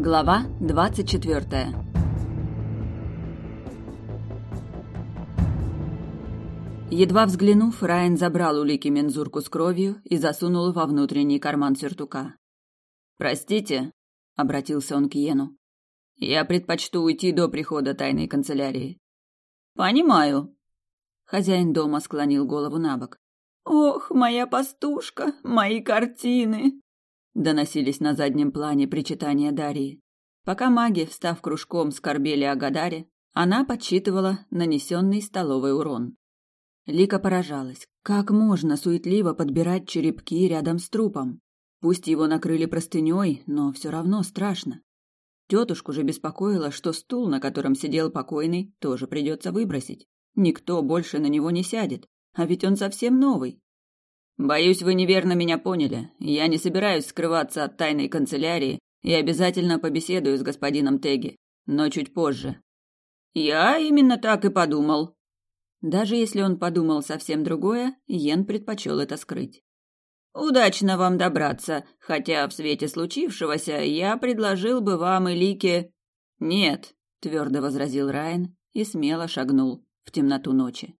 Глава 24 Едва взглянув, Райан забрал у Лики мензурку с кровью и засунул во внутренний карман сюртука. «Простите», — обратился он к Йену, — «я предпочту уйти до прихода тайной канцелярии». «Понимаю». Хозяин дома склонил голову на бок. «Ох, моя пастушка, мои картины!» Доносились на заднем плане причитания Дарьи. Пока маги, встав кружком, скорбели о Гадаре, она подсчитывала нанесенный столовый урон. Лика поражалась. Как можно суетливо подбирать черепки рядом с трупом? Пусть его накрыли простыней, но все равно страшно. Тетушку же беспокоило, что стул, на котором сидел покойный, тоже придется выбросить. Никто больше на него не сядет, а ведь он совсем новый. Боюсь, вы неверно меня поняли. Я не собираюсь скрываться от тайной канцелярии и обязательно побеседую с господином Теги, но чуть позже. Я именно так и подумал. Даже если он подумал совсем другое, Йен предпочел это скрыть. Удачно вам добраться, хотя в свете случившегося я предложил бы вам и Лике... Нет, твердо возразил Райан и смело шагнул в темноту ночи.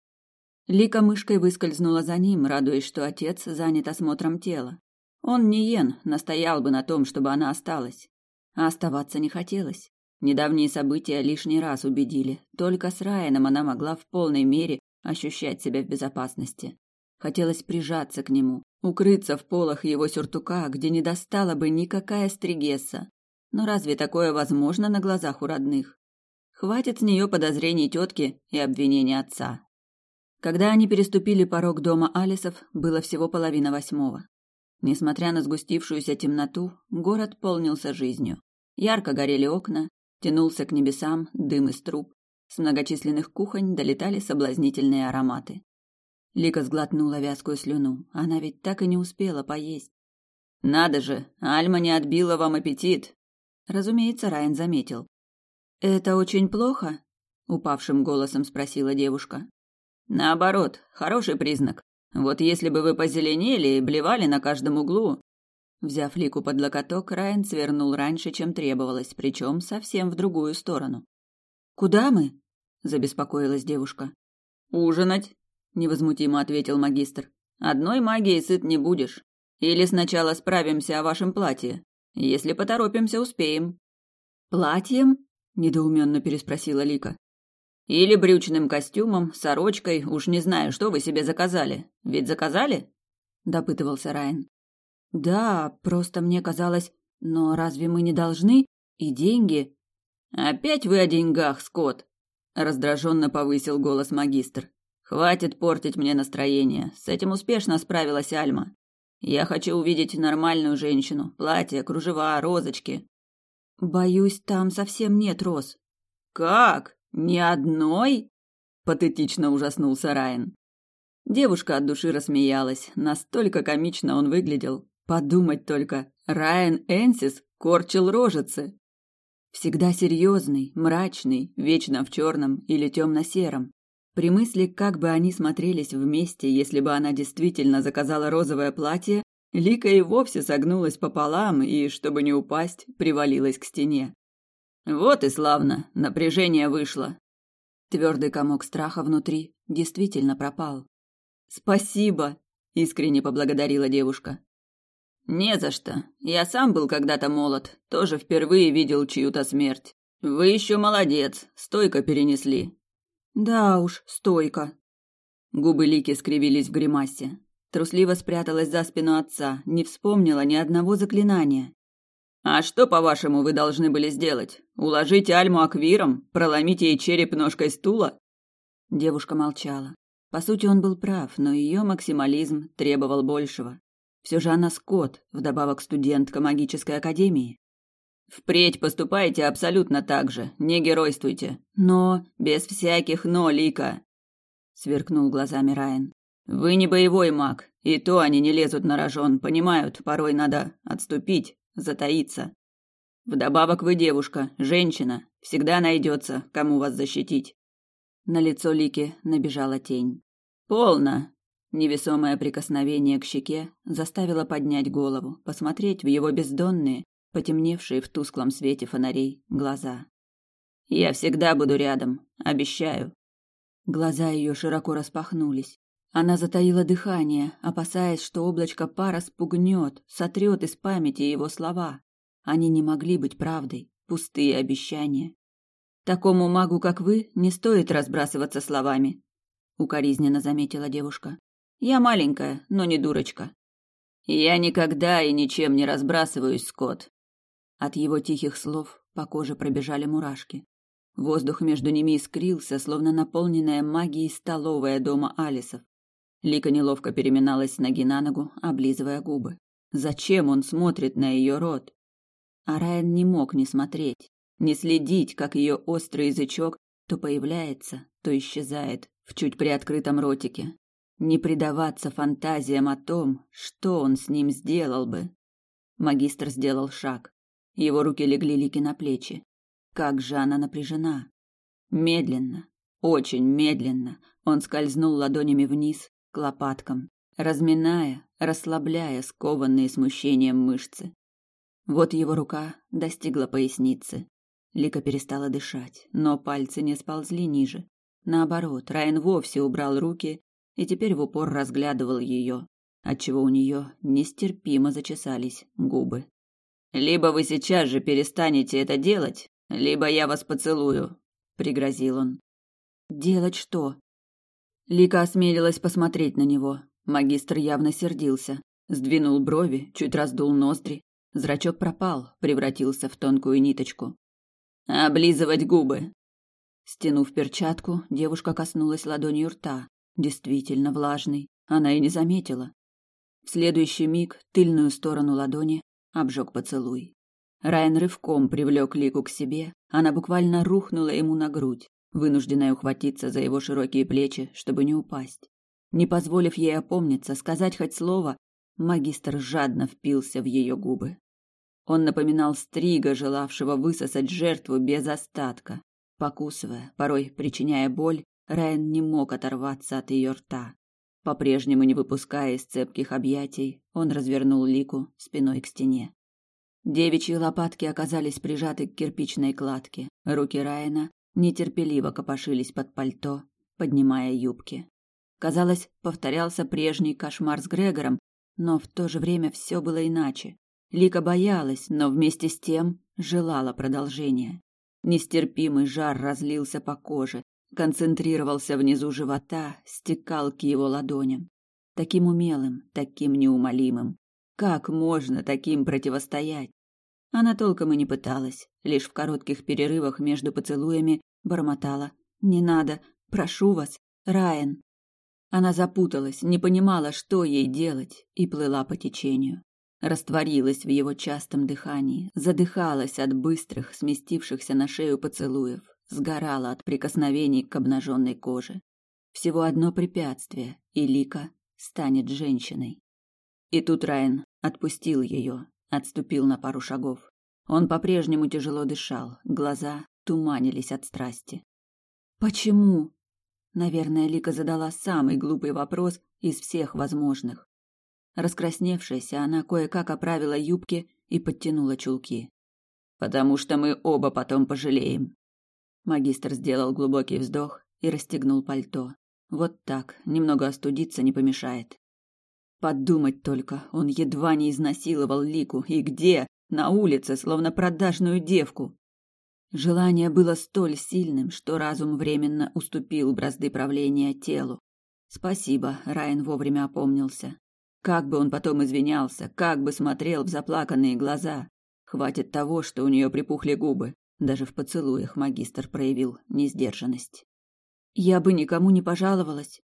Лика мышкой выскользнула за ним, радуясь, что отец занят осмотром тела. Он не Йен, настоял бы на том, чтобы она осталась. А оставаться не хотелось. Недавние события лишний раз убедили. Только с Райаном она могла в полной мере ощущать себя в безопасности. Хотелось прижаться к нему, укрыться в полах его сюртука, где не достала бы никакая стригесса. Но разве такое возможно на глазах у родных? Хватит с нее подозрений тетки и обвинений отца. Когда они переступили порог дома Алисов, было всего половина восьмого. Несмотря на сгустившуюся темноту, город полнился жизнью. Ярко горели окна, тянулся к небесам дым из труб, с многочисленных кухонь долетали соблазнительные ароматы. Лика сглотнула вязкую слюну, она ведь так и не успела поесть. «Надо же, Альма не отбила вам аппетит!» Разумеется, Райан заметил. «Это очень плохо?» — упавшим голосом спросила девушка. Наоборот, хороший признак. Вот если бы вы позеленели и блевали на каждом углу. Взяв Лику под локоток, Райан свернул раньше, чем требовалось, причем совсем в другую сторону. Куда мы? забеспокоилась девушка. Ужинать, невозмутимо ответил магистр. Одной магией сыт не будешь. Или сначала справимся о вашем платье. Если поторопимся, успеем. Платьем? недоуменно переспросила Лика. Или брючным костюмом, сорочкой, уж не знаю, что вы себе заказали. Ведь заказали? допытывался Райан. Да, просто мне казалось, но разве мы не должны? И деньги? Опять вы о деньгах, Скотт, раздраженно повысил голос магистр. Хватит портить мне настроение. С этим успешно справилась Альма. Я хочу увидеть нормальную женщину. Платье, кружева, розочки. Боюсь, там совсем нет роз. Как? «Ни одной?» – патетично ужаснулся Райан. Девушка от души рассмеялась. Настолько комично он выглядел. Подумать только, Райан Энсис корчил рожицы. Всегда серьезный, мрачный, вечно в черном или темно-сером. При мысли, как бы они смотрелись вместе, если бы она действительно заказала розовое платье, Лика и вовсе согнулась пополам и, чтобы не упасть, привалилась к стене. Вот и славно, напряжение вышло. Твердый комок страха внутри действительно пропал. Спасибо, искренне поблагодарила девушка. Не за что. Я сам был когда-то молод, тоже впервые видел чью-то смерть. Вы еще молодец, стойко перенесли. Да уж, стойко. Губы Лики скривились в гримасе. Трусливо спряталась за спину отца, не вспомнила ни одного заклинания. А что, по-вашему, вы должны были сделать? Уложить Альму аквиром, проломить ей череп ножкой стула? Девушка молчала. По сути, он был прав, но ее максимализм требовал большего. Все же она скот, вдобавок студентка магической академии. Впредь поступайте абсолютно так же, не геройствуйте. Но без всяких «но», Лика. Сверкнул глазами Райан. Вы не боевой маг, и то они не лезут на рожон, понимают, порой надо отступить, затаиться. Вдобавок вы девушка, женщина, всегда найдется, кому вас защитить. На лицо Лики набежала тень. Полно. Невесомое прикосновение к щеке заставило поднять голову, посмотреть в его бездонные, потемневшие в тусклом свете фонарей глаза. «Я всегда буду рядом, обещаю». Глаза ее широко распахнулись. Она затаила дыхание, опасаясь, что облачко пара спугнет, сотрет из памяти его слова. Они не могли быть правдой, пустые обещания. Такому магу, как вы, не стоит разбрасываться словами, укоризненно заметила девушка. Я маленькая, но не дурочка. Я никогда и ничем не разбрасываюсь, Скотт. От его тихих слов по коже пробежали мурашки. Воздух между ними искрился, словно наполненная магией столовая дома Алисов. Лика неловко переминалась ноги на ногу, облизывая губы. Зачем он смотрит на ее рот? А Райан не мог не смотреть, не следить, как ее острый язычок то появляется, то исчезает в чуть приоткрытом ротике. Не предаваться фантазиям о том, что он с ним сделал бы. Магистр сделал шаг. Его руки легли Лике на плечи. Как же она напряжена. Медленно, очень медленно он скользнул ладонями вниз, лопаткам, разминая, расслабляя скованные смущением мышцы. Вот его рука достигла поясницы. Лика перестала дышать, но пальцы не сползли ниже. Наоборот, Райан вовсе убрал руки и теперь в упор разглядывал ее, отчего у нее нестерпимо зачесались губы. «Либо вы сейчас же перестанете это делать, либо я вас поцелую», — пригрозил он. «Делать что?» Лика осмелилась посмотреть на него. Магистр явно сердился. Сдвинул брови, чуть раздул ноздри, Зрачок пропал, превратился в тонкую ниточку. «Облизывать губы!» Стянув перчатку, девушка коснулась ладонью рта. Действительно влажный. Она и не заметила. В следующий миг тыльную сторону ладони обжег поцелуй. Райан рывком привлек Лику к себе, она буквально рухнула ему на грудь, вынужденная ухватиться за его широкие плечи, чтобы не упасть. Не позволив ей опомниться, сказать хоть слово, Магистр жадно впился в ее губы. Он напоминал стрига, желавшего высосать жертву без остатка. Покусывая, порой причиняя боль, Райан не мог оторваться от ее рта. По-прежнему не выпуская из цепких объятий, он развернул Лику спиной к стене. Девичьи лопатки оказались прижаты к кирпичной кладке. Руки Райана нетерпеливо копошились под пальто, поднимая юбки. Казалось, повторялся прежний кошмар с Грегором, но в то же время все было иначе. Лика боялась, но вместе с тем желала продолжения. Нестерпимый жар разлился по коже, концентрировался внизу живота, стекал к его ладоням. Таким умелым, таким неумолимым. Как можно таким противостоять? Она толком и не пыталась, лишь в коротких перерывах между поцелуями бормотала: "Не надо, прошу вас, Райан". Она запуталась, не понимала, что ей делать, и плыла по течению. Растворилась в его частом дыхании, задыхалась от быстрых, сместившихся на шею поцелуев, сгорала от прикосновений к обнаженной коже. Всего одно препятствие, и Лика станет женщиной. И тут Райан отпустил ее, отступил на пару шагов. Он по-прежнему тяжело дышал, глаза туманились от страсти. «Почему?» Наверное, Лика задала самый глупый вопрос из всех возможных. Раскрасневшаяся, она кое-как оправила юбки и подтянула чулки. «Потому что мы оба потом пожалеем». Магистр сделал глубокий вздох и расстегнул пальто. Вот так, немного остудиться не помешает. Подумать только, он едва не изнасиловал Лику. И где? На улице, словно продажную девку. Желание было столь сильным, что разум временно уступил бразды правления телу. Спасибо, Райан вовремя опомнился. Как бы он потом извинялся, как бы смотрел в заплаканные глаза. Хватит того, что у нее припухли губы. Даже в поцелуях магистр проявил несдержанность. Я бы никому не пожаловалась.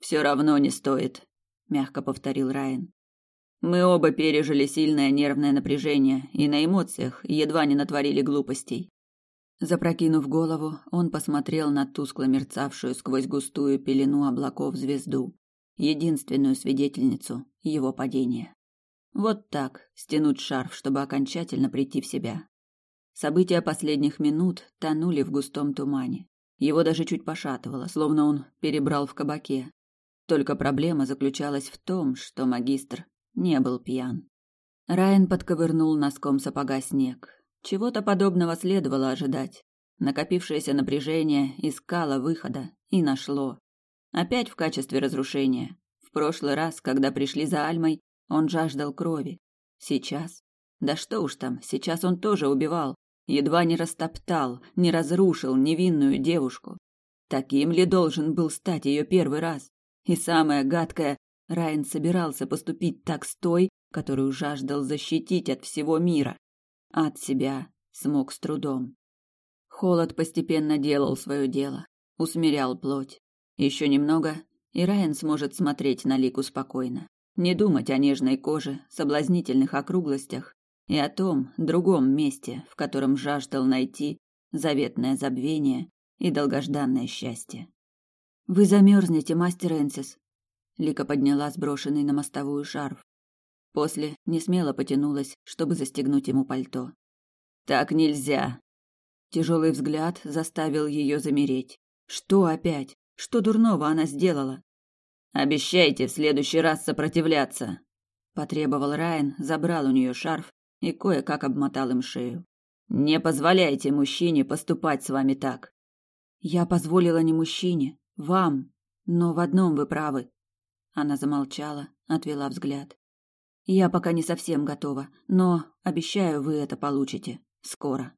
Все равно не стоит, мягко повторил Райан. Мы оба пережили сильное нервное напряжение и на эмоциях едва не натворили глупостей. Запрокинув голову, он посмотрел на тускло мерцавшую сквозь густую пелену облаков звезду, единственную свидетельницу его падения. Вот так стянуть шарф, чтобы окончательно прийти в себя. События последних минут тонули в густом тумане. Его даже чуть пошатывало, словно он перебрал в кабаке. Только проблема заключалась в том, что магистр не был пьян. Райан подковырнул носком сапога снег. Чего-то подобного следовало ожидать. Накопившееся напряжение искало выхода и нашло. Опять в качестве разрушения. В прошлый раз, когда пришли за Альмой, он жаждал крови. Сейчас? Да что уж там, сейчас он тоже убивал. Едва не растоптал, не разрушил невинную девушку. Таким ли должен был стать ее первый раз? И самое гадкое, Райан собирался поступить так с той, которую жаждал защитить от всего мира. От себя смог с трудом. Холод постепенно делал свое дело, усмирял плоть. Еще немного, и Райан сможет смотреть на Лику спокойно, не думать о нежной коже, соблазнительных округлостях и о том другом месте, в котором жаждал найти заветное забвение и долгожданное счастье. «Вы замерзнете, мастер Энсис!» Лика подняла сброшенный на мостовую шарф. После не смело потянулась, чтобы застегнуть ему пальто. Так нельзя. Тяжелый взгляд заставил ее замереть. Что опять? Что дурного она сделала? Обещайте в следующий раз сопротивляться, потребовал Райан, забрал у нее шарф и кое-как обмотал им шею. Не позволяйте мужчине поступать с вами так. Я позволила не мужчине, вам, но в одном вы правы. Она замолчала, отвела взгляд. Я пока не совсем готова, но обещаю, вы это получите скоро.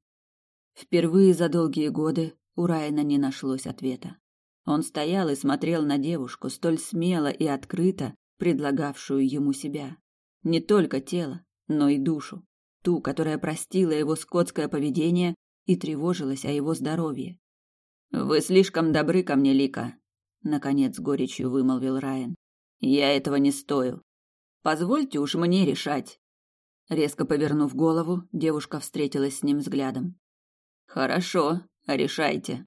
Впервые за долгие годы у Райана не нашлось ответа. Он стоял и смотрел на девушку, столь смело и открыто предлагавшую ему себя. Не только тело, но и душу. Ту, которая простила его скотское поведение и тревожилась о его здоровье. «Вы слишком добры ко мне, Лика», — наконец горечью вымолвил Райан. «Я этого не стою. Позвольте уж мне решать. Резко повернув голову, девушка встретилась с ним взглядом. Хорошо, решайте,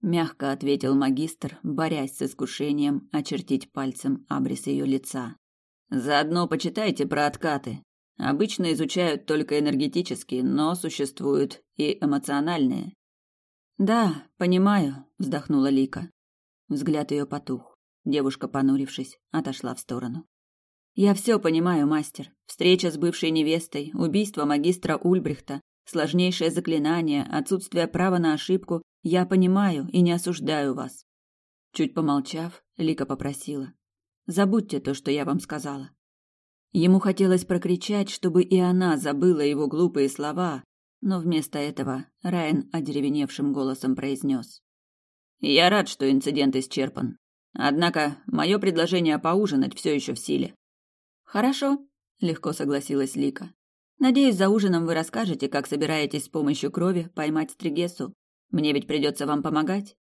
мягко ответил магистр, борясь с искушением очертить пальцем абрис ее лица. Заодно почитайте про откаты. Обычно изучают только энергетические, но существуют и эмоциональные. Да, понимаю, вздохнула Лика. Взгляд ее потух. Девушка, понурившись, отошла в сторону. Я все понимаю, мастер. Встреча с бывшей невестой, убийство магистра Ульбрихта, сложнейшее заклинание, отсутствие права на ошибку. Я понимаю и не осуждаю вас. Чуть помолчав, Лика попросила: "Забудьте то, что я вам сказала". Ему хотелось прокричать, чтобы и она забыла его глупые слова, но вместо этого Райан одеревеневшим голосом произнес. «Я рад, что инцидент исчерпан. Однако мое предложение поужинать все еще в силе. Хорошо, легко согласилась Лика. Надеюсь, за ужином вы расскажете, как собираетесь с помощью крови поймать Стригесу. Мне ведь придется вам помогать.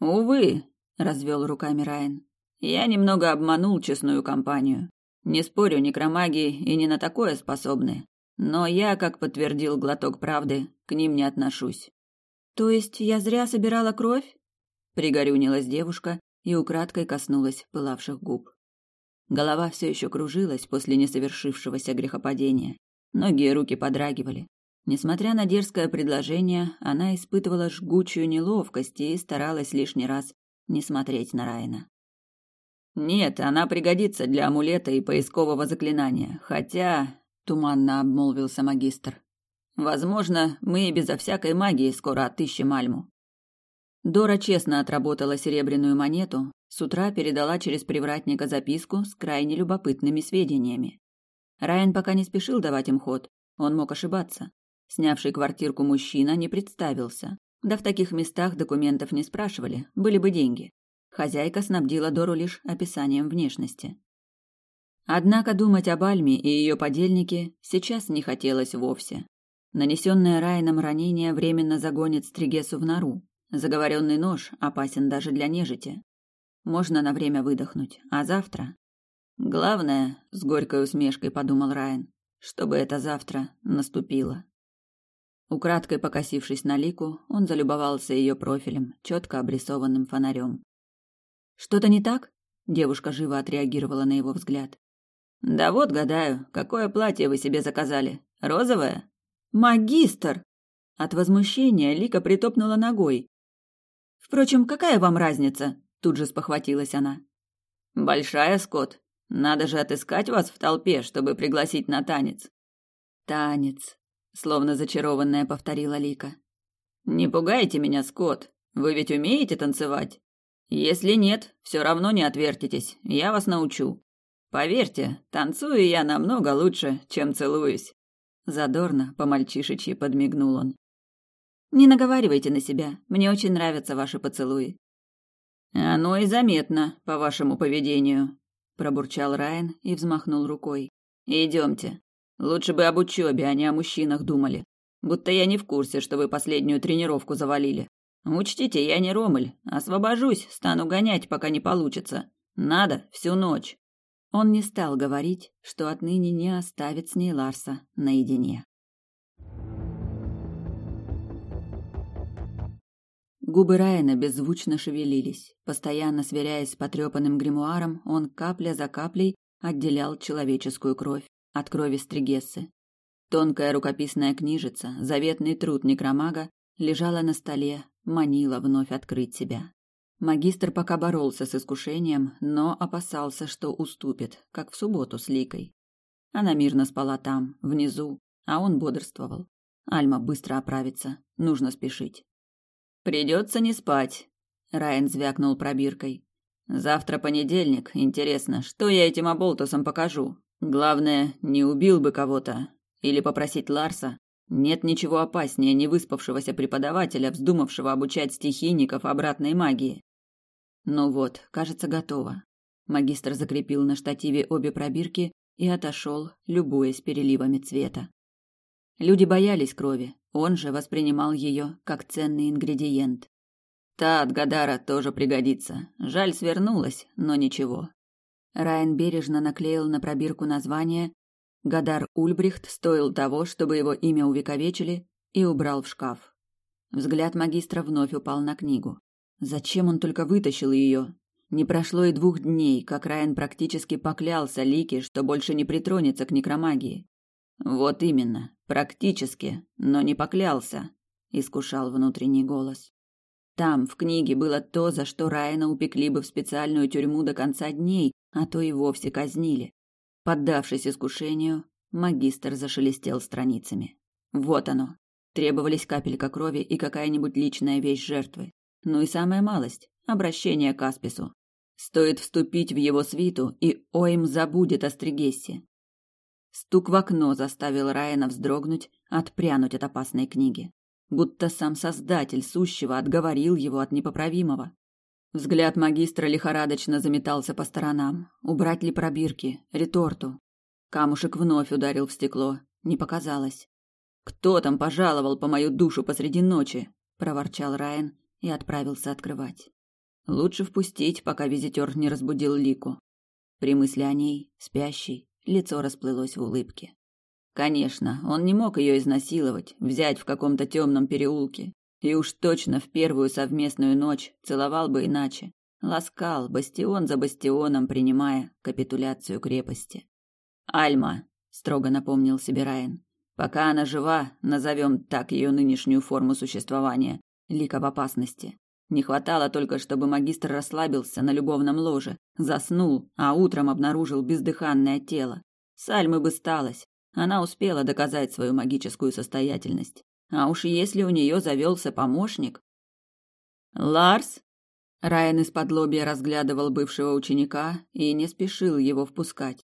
Увы, развел руками Райан. Я немного обманул честную компанию. Не спорю, некромаги и не на такое способны. Но я, как подтвердил глоток правды, к ним не отношусь. То есть я зря собирала кровь? Пригорюнилась девушка и украдкой коснулась пылавших губ. Голова все еще кружилась после несовершившегося грехопадения. Ноги и руки подрагивали. Несмотря на дерзкое предложение, она испытывала жгучую неловкость и старалась лишний раз не смотреть на Райна. «Нет, она пригодится для амулета и поискового заклинания, хотя...» — туманно обмолвился магистр. «Возможно, мы и безо всякой магии скоро отыщем Альму». Дора честно отработала серебряную монету, с утра передала через привратника записку с крайне любопытными сведениями. Райан пока не спешил давать им ход, он мог ошибаться. Снявший квартирку мужчина не представился. Да в таких местах документов не спрашивали, были бы деньги. Хозяйка снабдила Дору лишь описанием внешности. Однако думать об Альме и ее подельнике сейчас не хотелось вовсе. Нанесенное Райаном ранение временно загонит Стригесу в нору. Заговоренный нож опасен даже для нежити. Можно на время выдохнуть. А завтра? Главное, с горькой усмешкой подумал Райан, чтобы это завтра наступило. Украдкой покосившись на Лику, он залюбовался ее профилем, четко обрисованным фонарем. Что-то не так? Девушка живо отреагировала на его взгляд. Да вот гадаю, какое платье вы себе заказали? Розовое? Магистр! От возмущения Лика притопнула ногой. Впрочем, какая вам разница? Тут же спохватилась она. Большая, Скотт. Надо же отыскать вас в толпе, чтобы пригласить на танец. Танец, словно зачарованная повторила Лика. Не пугайте меня, Скотт. Вы ведь умеете танцевать? Если нет, все равно не отвертитесь. Я вас научу. Поверьте, танцую я намного лучше, чем целуюсь. Задорно, по-мальчишечьи подмигнул он. Не наговаривайте на себя. Мне очень нравятся ваши поцелуи. Оно и заметно по вашему поведению, пробурчал Райан и взмахнул рукой. Идемте. Лучше бы об учебе, а не о мужчинах думали. Будто я не в курсе, что вы последнюю тренировку завалили. Учтите, я не Ромель. Освобожусь, стану гонять, пока не получится. Надо всю ночь. Он не стал говорить, что отныне не оставит с ней Ларса наедине. Губы Райана беззвучно шевелились. Постоянно сверяясь с потрепанным гримуаром, он капля за каплей отделял человеческую кровь от крови Стригессы. Тонкая рукописная книжица, заветный труд некромага, лежала на столе, манила вновь открыть себя. Магистр пока боролся с искушением, но опасался, что уступит, как в субботу с Ликой. Она мирно спала там, внизу, а он бодрствовал. Альма быстро оправится, нужно спешить. Придется не спать. Райан звякнул пробиркой. Завтра понедельник. Интересно, что я этим оболтусам покажу? Главное, не убил бы кого-то. Или попросить Ларса. Нет ничего опаснее невыспавшегося преподавателя, вздумавшего обучать стихийников обратной магии. Ну вот, кажется, готово. Магистр закрепил на штативе обе пробирки и отошел, любуясь переливами цвета. Люди боялись крови, он же воспринимал ее как ценный ингредиент. Та от Гадара тоже пригодится. Жаль, свернулась, но ничего. Райан бережно наклеил на пробирку название «Гадар Ульбрихт стоил того, чтобы его имя увековечили» и убрал в шкаф. Взгляд магистра вновь упал на книгу. Зачем он только вытащил ее? Не прошло и двух дней, как Райан практически поклялся Лике, что больше не притронется к некромагии. Вот именно, практически, но не поклялся, искушал внутренний голос. Там, в книге, было то, за что Райана упекли бы в специальную тюрьму до конца дней, а то и вовсе казнили. Поддавшись искушению, магистр зашелестел страницами. Вот оно. Требовались капелька крови и какая-нибудь личная вещь жертвы. Ну и самая малость – обращение к Аспису. Стоит вступить в его свиту, и Оим забудет о Стригессе. Стук в окно заставил Райана вздрогнуть, отпрянуть от опасной книги. Будто сам создатель сущего отговорил его от непоправимого. Взгляд магистра лихорадочно заметался по сторонам. Убрать ли пробирки, реторту? Камушек вновь ударил в стекло. Не показалось. «Кто там пожаловал по мою душу посреди ночи?» – проворчал Райан и отправился открывать. Лучше впустить, пока визитер не разбудил Лику. При мысли о ней, спящей, Лицо расплылось в улыбке. Конечно, он не мог ее изнасиловать, взять в каком-то темном переулке. И уж точно в первую совместную ночь целовал бы иначе. Ласкал, бастион за бастионом, принимая капитуляцию крепости. «Альма», — строго напомнил себе Райан, — «пока она жива, назовем так ее нынешнюю форму существования, лика в опасности. Не хватало только, чтобы магистр расслабился на любовном ложе, заснул, а утром обнаружил бездыханное тело. Сальмы бы сталось. Она успела доказать свою магическую состоятельность. А уж если у нее завелся помощник... «Ларс?» Райан из-под лобья разглядывал бывшего ученика и не спешил его впускать.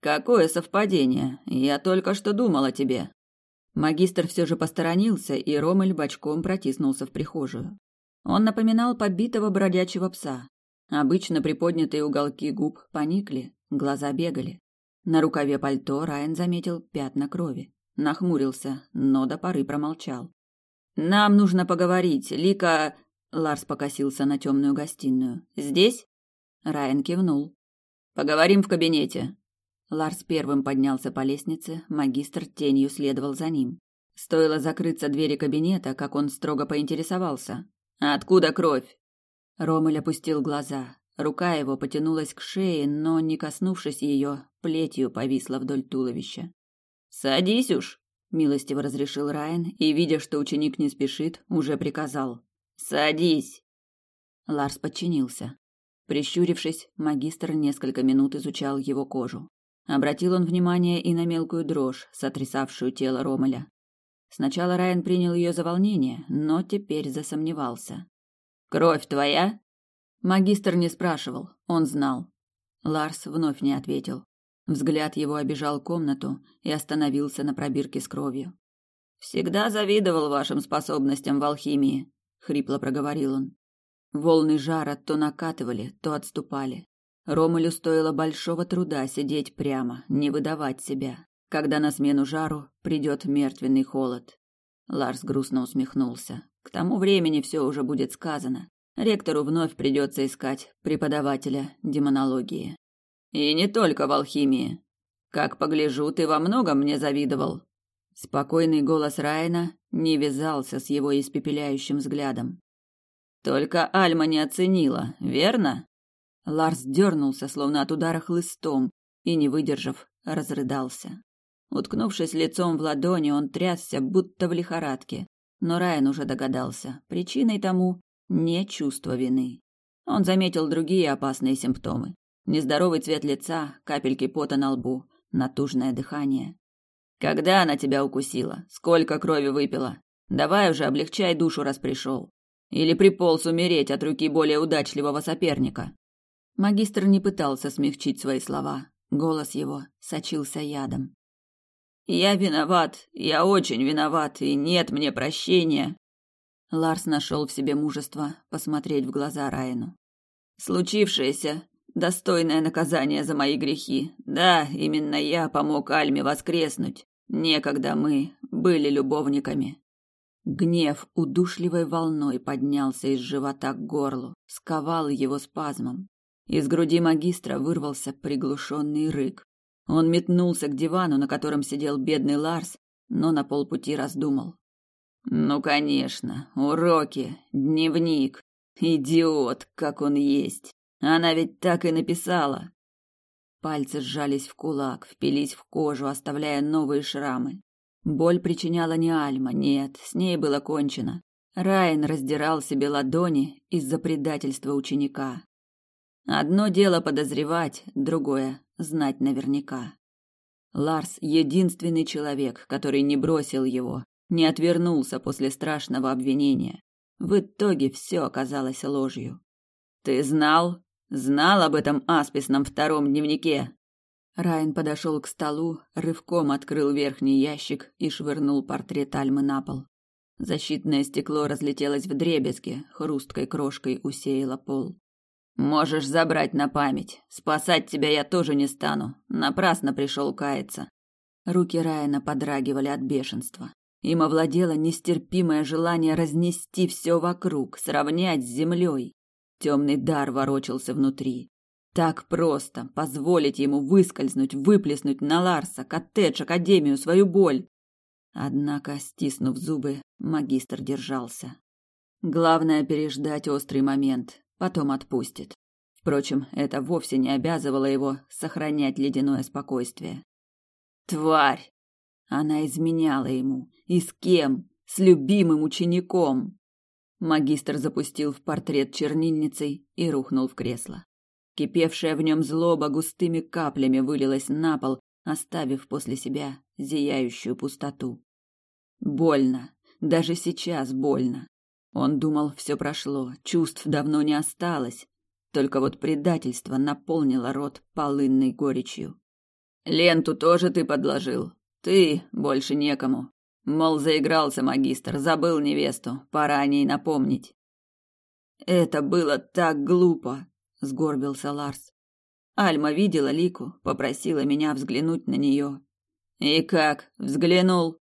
«Какое совпадение! Я только что думал о тебе!» Магистр все же посторонился, и Ромель бочком протиснулся в прихожую. Он напоминал побитого бродячего пса. Обычно приподнятые уголки губ поникли, глаза бегали. На рукаве пальто Райан заметил пятна крови. Нахмурился, но до поры промолчал. «Нам нужно поговорить. Лика...» Ларс покосился на темную гостиную. «Здесь?» Райан кивнул. «Поговорим в кабинете». Ларс первым поднялся по лестнице, магистр тенью следовал за ним. Стоило закрыться двери кабинета, как он строго поинтересовался. Откуда кровь? Ромель опустил глаза. Рука его потянулась к шее, но, не коснувшись ее, плетью повисла вдоль туловища. «Садись уж!» – милостиво разрешил Райан, и, видя, что ученик не спешит, уже приказал. «Садись!» Ларс подчинился. Прищурившись, магистр несколько минут изучал его кожу. Обратил он внимание и на мелкую дрожь, сотрясавшую тело Ромеля. Сначала Райан принял ее за волнение, но теперь засомневался. «Кровь твоя?» Магистр не спрашивал, он знал. Ларс вновь не ответил. Взгляд его обежал комнату и остановился на пробирке с кровью. «Всегда завидовал вашим способностям в алхимии», — хрипло проговорил он. Волны жара то накатывали, то отступали. Ромулю стоило большого труда сидеть прямо, не выдавать себя, когда на смену жару придет мертвенный холод. Ларс грустно усмехнулся. К тому времени все уже будет сказано. Ректору вновь придется искать преподавателя демонологии. И не только в алхимии. Как погляжу, ты во многом мне завидовал. Спокойный голос Райна не вязался с его испепеляющим взглядом. Только Альма не оценила, верно? Ларс дернулся, словно от удара хлыстом, и, не выдержав, разрыдался. Уткнувшись лицом в ладони, он трясся, будто в лихорадке. Но Райан уже догадался. Причиной тому не чувство вины. Он заметил другие опасные симптомы. Нездоровый цвет лица, капельки пота на лбу, натужное дыхание. Когда она тебя укусила? Сколько крови выпила? Давай уже облегчай душу, раз пришел. Или приполз умереть от руки более удачливого соперника. Магистр не пытался смягчить свои слова. Голос его сочился ядом. Я виноват, я очень виноват, и нет мне прощения. Ларс нашел в себе мужество посмотреть в глаза Райну. Случившееся достойное наказание за мои грехи. Да, именно я помог Альме воскреснуть. Некогда мы были любовниками. Гнев удушливой волной поднялся из живота к горлу, сковал его спазмом. Из груди магистра вырвался приглушенный рык. Он метнулся к дивану, на котором сидел бедный Ларс, но на полпути раздумал. Ну, конечно, уроки, дневник. Идиот, как он есть. Она ведь так и написала. Пальцы сжались в кулак, впились в кожу, оставляя новые шрамы. Боль причиняла не Альма, нет, с ней было кончено. Райан раздирал себе ладони из-за предательства ученика. Одно дело подозревать, другое знать наверняка. Ларс единственный человек, который не бросил его, не отвернулся после страшного обвинения. В итоге все оказалось ложью. Ты знал? Знал об этом асписном втором дневнике? Райан подошел к столу, рывком открыл верхний ящик и швырнул портрет Альмы на пол. Защитное стекло разлетелось в дребезги, хрусткой крошкой усеяло пол. Можешь забрать на память. Спасать тебя я тоже не стану. Напрасно пришел каяться. Руки Райана подрагивали от бешенства. Им овладело нестерпимое желание разнести все вокруг, сравнять с землей. Темный дар ворочался внутри. Так просто позволить ему выскользнуть, выплеснуть на Ларса, коттедж, академию, свою боль. Однако, стиснув зубы, магистр держался. Главное переждать острый момент, потом отпустит. Впрочем, это вовсе не обязывало его сохранять ледяное спокойствие. Тварь! Она изменяла ему. И с кем? С любимым учеником. Магистр запустил в портрет чернильницей и рухнул в кресло. Кипевшая в нем злоба густыми каплями вылилась на пол, оставив после себя зияющую пустоту. Больно, даже сейчас больно. Он думал, все прошло, чувств давно не осталось, только вот предательство наполнило рот полынной горечью. Ленту тоже ты подложил, ты больше некому. Мол, заигрался магистр, забыл невесту, пора о ней напомнить. Это было так глупо, сгорбился Ларс. Альма видела Лику, попросила меня взглянуть на нее. И как, взглянул?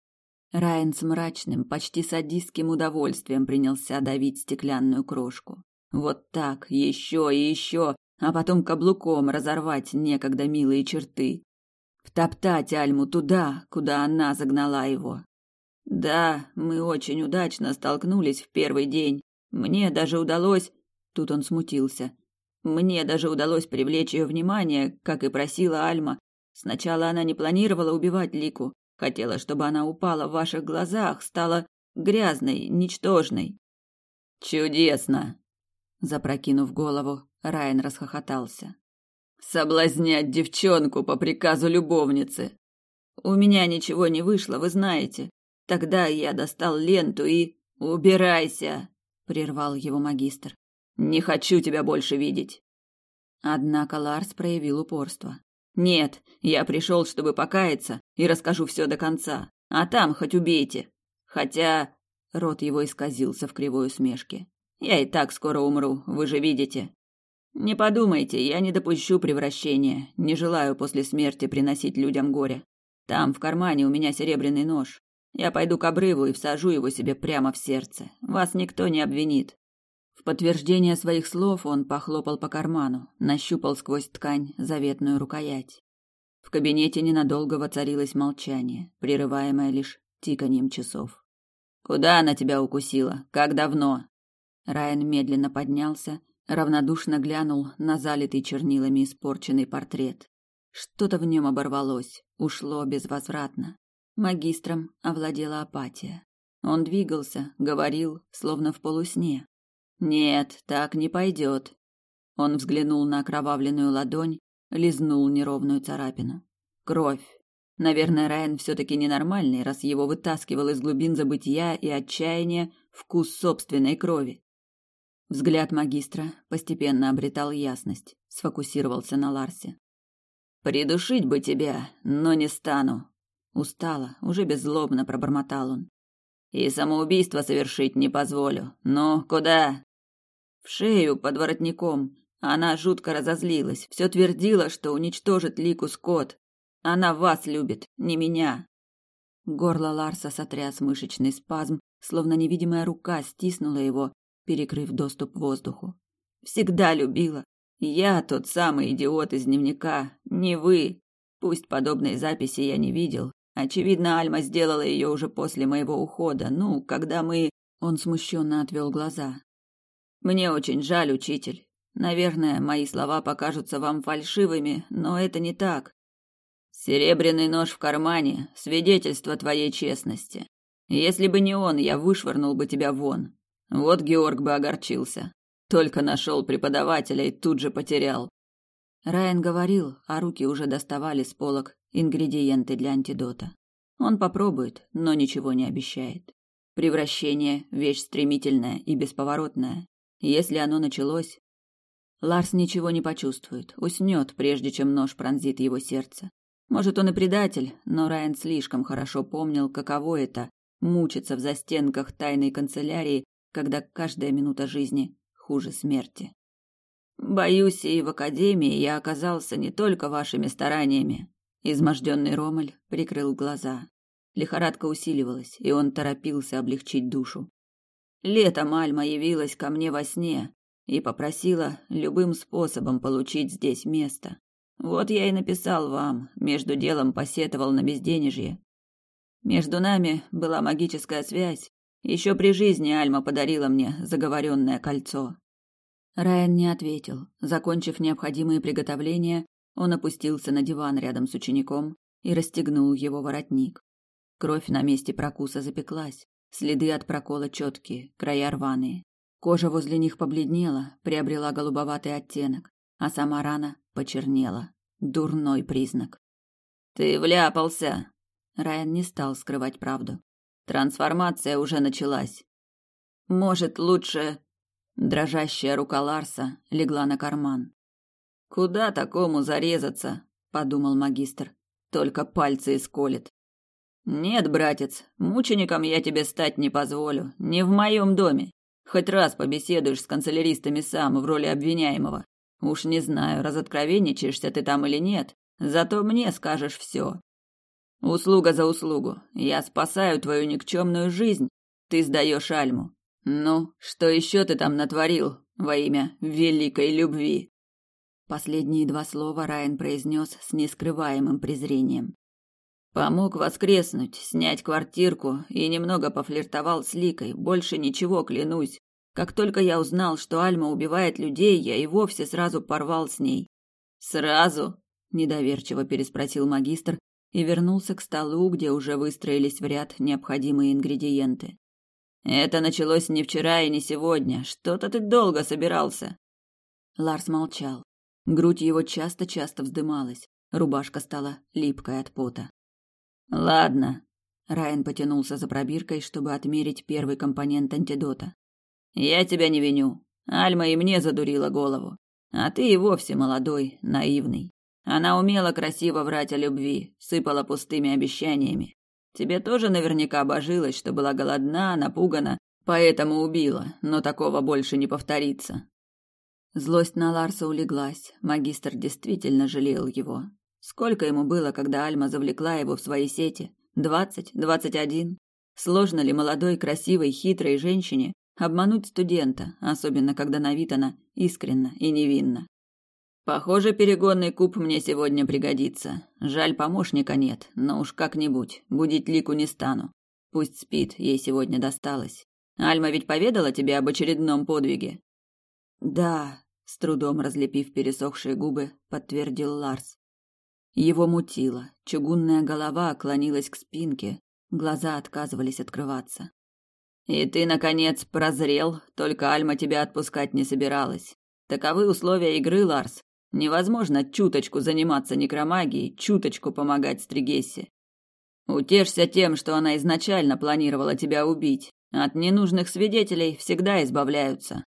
Райан с мрачным, почти садистским удовольствием принялся давить стеклянную крошку. Вот так, еще и еще, а потом каблуком разорвать некогда милые черты. Втоптать Альму туда, куда она загнала его. Да, мы очень удачно столкнулись в первый день. Мне даже удалось... Тут он смутился. Мне даже удалось привлечь ее внимание, как и просила Альма. Сначала она не планировала убивать Лику. Хотела, чтобы она упала в ваших глазах, стала грязной, ничтожной. Чудесно. Запрокинув голову, Райан расхохотался. Соблазнять девчонку по приказу любовницы. У меня ничего не вышло, вы знаете. Тогда я достал ленту и... Убирайся, прервал его магистр. Не хочу тебя больше видеть. Однако Ларс проявил упорство. Нет, я пришел, чтобы покаяться, и расскажу все до конца. А там хоть убейте. Хотя рот его исказился в кривой усмешке. Я и так скоро умру, вы же видите. Не подумайте, я не допущу превращения, не желаю после смерти приносить людям горе. Там в кармане у меня серебряный нож. Я пойду к обрыву и всажу его себе прямо в сердце. Вас никто не обвинит. В подтверждение своих слов он похлопал по карману, нащупал сквозь ткань заветную рукоять. В кабинете ненадолго воцарилось молчание, прерываемое лишь тиканьем часов. Куда она тебя укусила? Как давно? Райан медленно поднялся, равнодушно глянул на залитый чернилами испорченный портрет. Что-то в нем оборвалось, ушло безвозвратно. Магистром овладела апатия. Он двигался, говорил, словно в полусне. Нет, так не пойдет. Он взглянул на окровавленную ладонь, лизнул неровную царапину. Кровь. Наверное, Райан все-таки ненормальный, раз его вытаскивал из глубин забытия и отчаяния вкус собственной крови. Взгляд магистра постепенно обретал ясность, сфокусировался на Ларсе. «Придушить бы тебя, но не стану», Устало, уже беззлобно пробормотал он. И самоубийство совершить не позволю. Но куда? Шею под воротником. Она жутко разозлилась, все твердила, что уничтожит Лику Скотт. Она вас любит, не меня. Горло Ларса сотряс мышечный спазм, словно невидимая рука стиснула его, перекрыв доступ воздуху. Всегда любила. Я тот самый идиот из дневника, не вы. Пусть подобной записи я не видел, Очевидно, Альма сделала ее уже после моего ухода. Ну, когда мы... Он смущенно отвел глаза. Мне очень жаль, учитель. Наверное, мои слова покажутся вам фальшивыми, но это не так. Серебряный нож в кармане — свидетельство твоей честности. Если бы не он, я вышвырнул бы тебя вон. Вот Георг бы огорчился. Только нашел преподавателя и тут же потерял. Райан говорил, а руки уже доставали с полок ингредиенты для антидота. Он попробует, но ничего не обещает. Превращение – вещь стремительная и бесповоротная. Если оно началось, Ларс ничего не почувствует, уснет, прежде чем нож пронзит его сердце. Может, он и предатель, но Райан слишком хорошо помнил, каково это – мучиться в застенках тайной канцелярии, когда каждая минута жизни хуже смерти. Боюсь, и в академии я оказался не только вашими стараниями, Изможденный Ромаль прикрыл глаза. Лихорадка усиливалась, и он торопился облегчить душу. Летом Альма явилась ко мне во сне и попросила любым способом получить здесь место. Вот я и написал вам, между делом посетовал на безденежье. Между нами была магическая связь. Еще при жизни Альма подарила мне заговоренное кольцо. Райан не ответил. Закончив необходимые приготовления, он опустился на диван рядом с учеником и расстегнул его воротник. Кровь на месте прокуса запеклась, следы от прокола четкие, края рваные. Кожа возле них побледнела, приобрела голубоватый оттенок, а сама рана почернела. Дурной признак. «Ты вляпался!» Райан не стал скрывать правду. «Трансформация уже началась. Может, лучше...» Дрожащая рука Ларса легла на карман. Куда такому зарезаться, подумал магистр. Только пальцы исколет. Нет, братец, мучеником я тебе стать не позволю, не в моем доме. Хоть раз побеседуешь с канцеляристами сам в роли обвиняемого. Уж не знаю, разоткровенничаешься ты там или нет, зато мне скажешь все. Услуга за услугу. Я спасаю твою никчемную жизнь, ты сдаешь Альму. Ну, что еще ты там натворил во имя великой любви? Последние два слова Райан произнес с нескрываемым презрением. Помог воскреснуть, снять квартирку и немного пофлиртовал с Ликой. Больше ничего, клянусь. Как только я узнал, что Альма убивает людей, я и вовсе сразу порвал с ней. Сразу? недоверчиво переспросил магистр и вернулся к столу, где уже выстроились в ряд необходимые ингредиенты. Это началось не вчера и не сегодня. Что-то ты долго собирался. Ларс молчал. Грудь его часто-часто вздымалась, рубашка стала липкой от пота. Ладно, Райан потянулся за пробиркой, чтобы отмерить первый компонент антидота. Я тебя не виню. Альма и мне задурила голову. А ты и вовсе молодой, наивный. Она умела красиво врать о любви, сыпала пустыми обещаниями. Тебе тоже наверняка божилась, что была голодна, напугана, поэтому убила, но такого больше не повторится. Злость на Ларса улеглась. Магистр действительно жалел его. Сколько ему было, когда Альма завлекла его в свои сети? Двадцать? Двадцать один? Сложно ли молодой, красивой, хитрой женщине обмануть студента, особенно когда на вид она искренна и невинна? Похоже, перегонный куб мне сегодня пригодится. Жаль, помощника нет, но уж как-нибудь, будить Лику не стану. Пусть спит, ей сегодня досталось. Альма ведь поведала тебе об очередном подвиге. Да, с трудом разлепив пересохшие губы, подтвердил Ларс. Его мутило, чугунная голова клонилась к спинке, глаза отказывались открываться. И ты наконец прозрел, только Альма тебя отпускать не собиралась. Таковы условия игры, Ларс. Невозможно чуточку заниматься некромагией, чуточку помогать Стригессе. Утешься тем, что она изначально планировала тебя убить. От ненужных свидетелей всегда избавляются.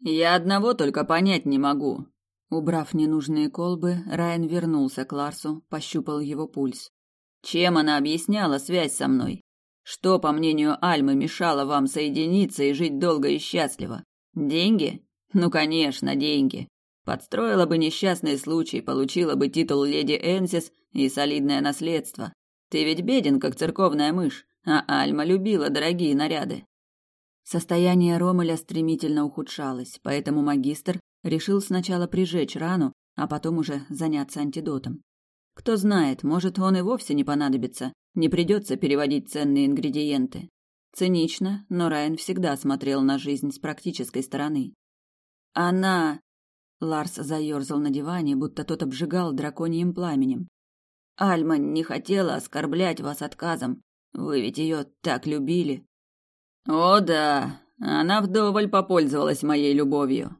Я одного только понять не могу. Убрав ненужные колбы, Райан вернулся к Ларсу, пощупал его пульс. Чем она объясняла связь со мной? Что, по мнению Альмы, мешало вам соединиться и жить долго и счастливо? Деньги? Ну, конечно, деньги. Подстроила бы несчастный случай, получила бы титул леди Энсис и солидное наследство. Ты ведь беден, как церковная мышь, а Альма любила дорогие наряды. Состояние Ромеля стремительно ухудшалось, поэтому магистр решил сначала прижечь рану, а потом уже заняться антидотом. Кто знает, может, он и вовсе не понадобится, не придется переводить ценные ингредиенты. Цинично, но Райан всегда смотрел на жизнь с практической стороны. Она... Ларс заерзал на диване, будто тот обжигал драконьим пламенем. Альма не хотела оскорблять вас отказом. Вы ведь ее так любили. О да, она вдоволь попользовалась моей любовью.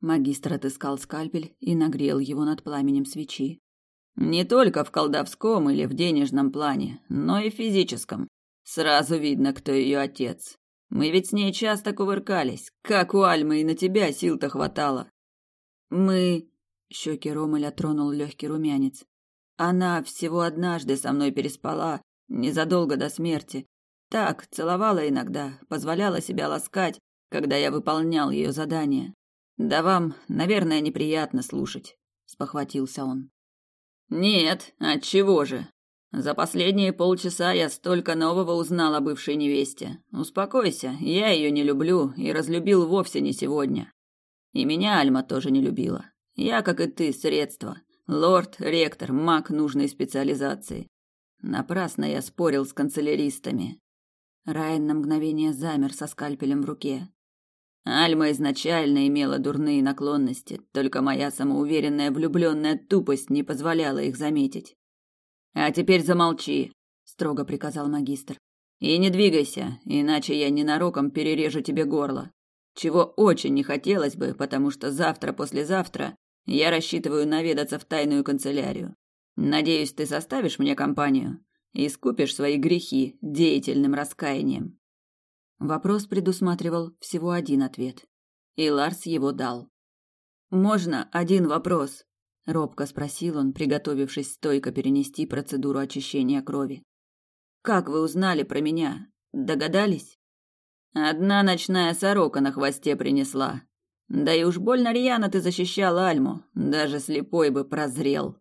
Магистр отыскал скальпель и нагрел его над пламенем свечи. Не только в колдовском или в денежном плане, но и в физическом. Сразу видно, кто ее отец. Мы ведь с ней часто кувыркались. Как у Альмы и на тебя сил-то хватало. Мы... Щеки Ромеля тронул легкий румянец. Она всего однажды со мной переспала, незадолго до смерти, так, целовала иногда, позволяла себя ласкать, когда я выполнял ее задания. Да вам, наверное, неприятно слушать, спохватился он. Нет, от чего же? За последние полчаса я столько нового узнал о бывшей невесте. Успокойся, я ее не люблю и разлюбил вовсе не сегодня. И меня Альма тоже не любила. Я, как и ты, средство. Лорд, ректор, маг нужной специализации. Напрасно я спорил с канцеляристами. Райан на мгновение замер со скальпелем в руке. Альма изначально имела дурные наклонности, только моя самоуверенная влюбленная тупость не позволяла их заметить. А теперь замолчи, строго приказал магистр. И не двигайся, иначе я ненароком перережу тебе горло. Чего очень не хотелось бы, потому что завтра-послезавтра я рассчитываю наведаться в тайную канцелярию. Надеюсь, ты составишь мне компанию и искупишь свои грехи деятельным раскаянием. Вопрос предусматривал всего один ответ, и Ларс его дал. Можно один вопрос? робко спросил он, приготовившись стойко перенести процедуру очищения крови. Как вы узнали про меня? Догадались? Одна ночная сорока на хвосте принесла. Да и уж больно рьяно ты защищал Альму, даже слепой бы прозрел.